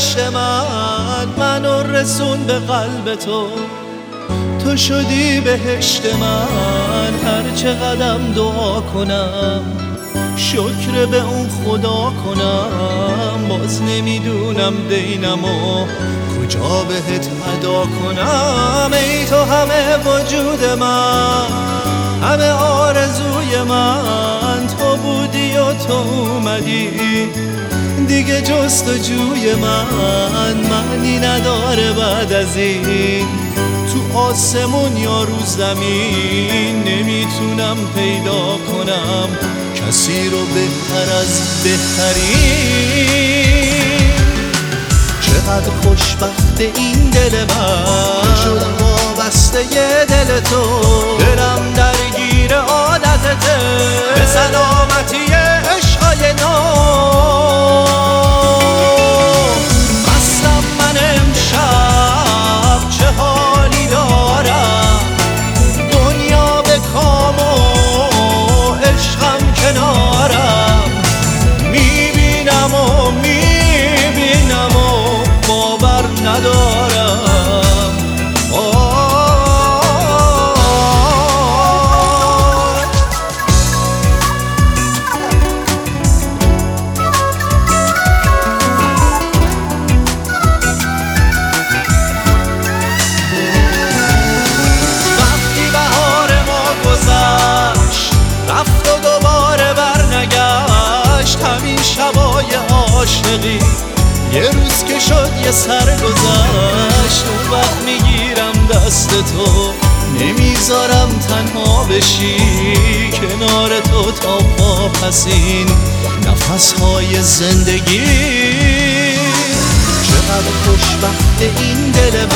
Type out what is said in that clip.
سرنوشت من منو رسون به قلب تو. تو شدی بهشت من هر چه قدم دعا کنم. شکر به اون خدا کنم باز نمی‌دونم دینم و کجا بهت ادا کنم. ای تو همه وجود من همه آرزوی من تو بودی و تو اومدی. دیگه جستجوی من معنی نداره بعد از این. تو آسمون یا رو زمین نمی‌تونم پیدا کنم. کسی رو بهتر از بهترین. چقدر خوشبخت این دل من. شدم وابسته یه دل تو. برم درگیر عادتته به سلامتی عاشقی. یه روز که شد یه سر گذشت وقت می‌گیرم دست تو. نمی‌ذارم تنها بشی. کنار تو تا پاسین نفس های زندگی. چقدر خوشبخت این دل